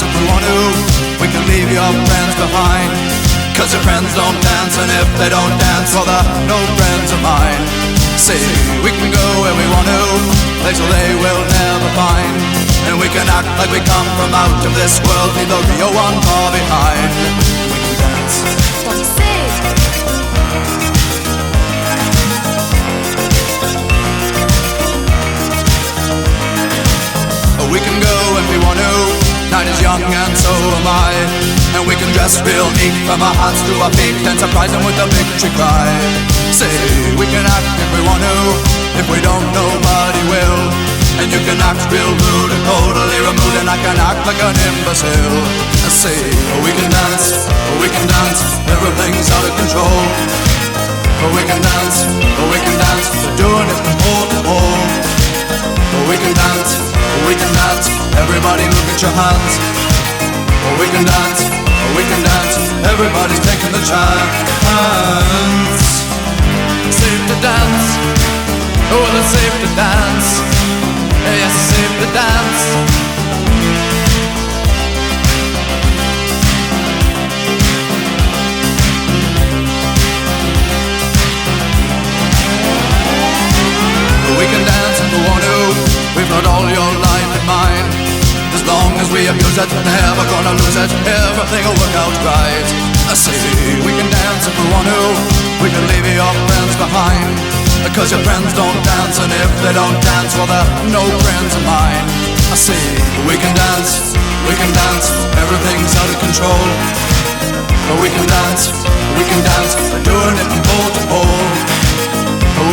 to, we can leave your friends behind. Cause your friends don't dance, and if they don't dance, well, they're no friends of mine. See, we can go where we want to, places they will never find. And we can act like we come from out of this world, leave the real one far behind. Young and so am I. And we can dress real neat from our hearts to our feet and surprise them with a victory cry. Say, we can act if we want to. If we don't, nobody will. And you can act real rude and totally removed, and I can act like an imbecile. Say, oh, we can dance, oh, we can dance, everything's out of control. Oh, we can dance, oh, we can at your hands. Oh, we can dance, oh, we can dance, everybody's taking the chance. Safe to dance, oh, it's safe to dance. Yes, it's safe to dance. We abuse it, never gonna lose it. Everything will work out right. I say we can dance if we want to. We can leave your friends behind. Because your friends don't dance, and if they don't dance, well, they're no friends of mine. I say we can dance, we can dance. Everything's out of control. But we can dance, we can dance. Doing it from pole to pole.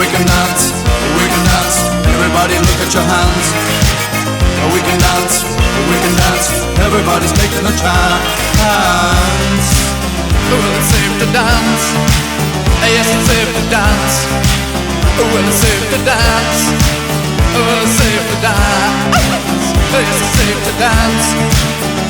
We can dance, we can dance. Everybody look at your hands. We can dance, Everybody's taking a chance. Well, it safe to dance. Eh, yes, it's safe to dance. Well, it safe to dance. Well, it safe to dance. Eh, yes, it's safe to dance.